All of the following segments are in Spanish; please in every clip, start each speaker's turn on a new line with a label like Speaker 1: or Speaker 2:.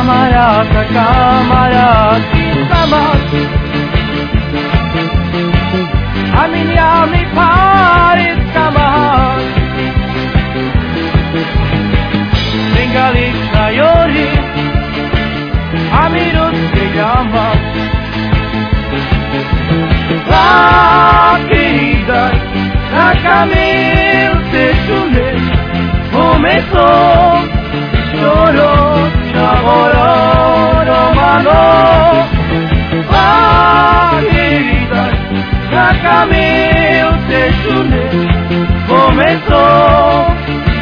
Speaker 1: camarada, camarada, camarada. A minha alma pare, camarada. Bengali Sayori, Amiro Tegama. Lá, querida, na caminho, seu começou, chorou. Lloro, La querida La camil te chule Comenzó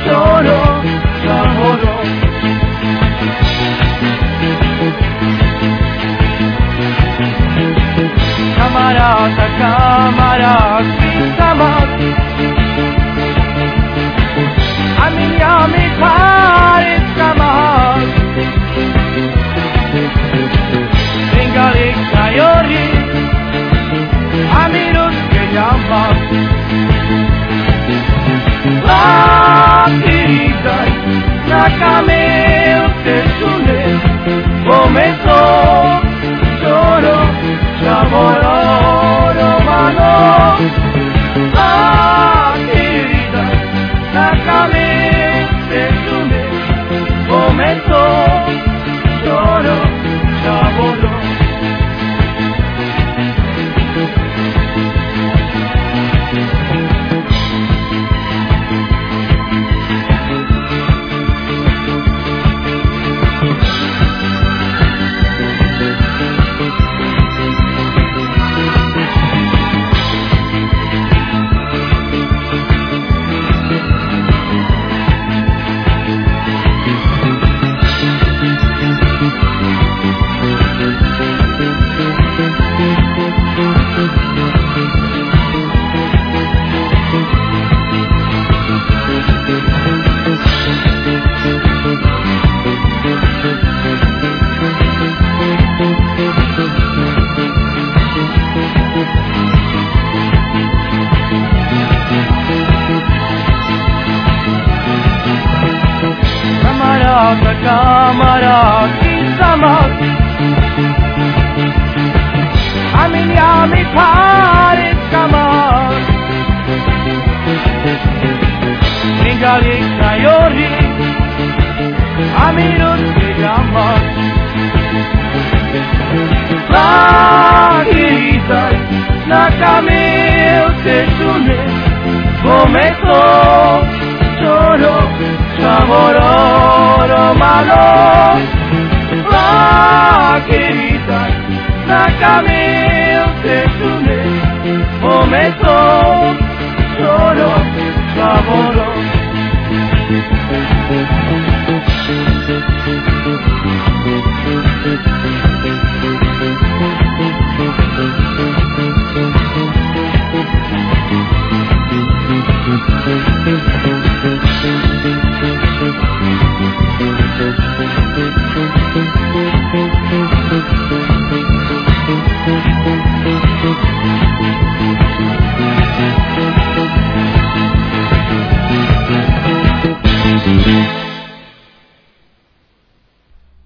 Speaker 1: Lloro, chaboro camarada, camarada, camarada. A cámara quizá más. A mí ya me parezca más. Brincaré cayori, a mí no llega más. La querida, la cameo se une, comenzó. Romano, la querida, la cameo te une, momento, solo, chamorro.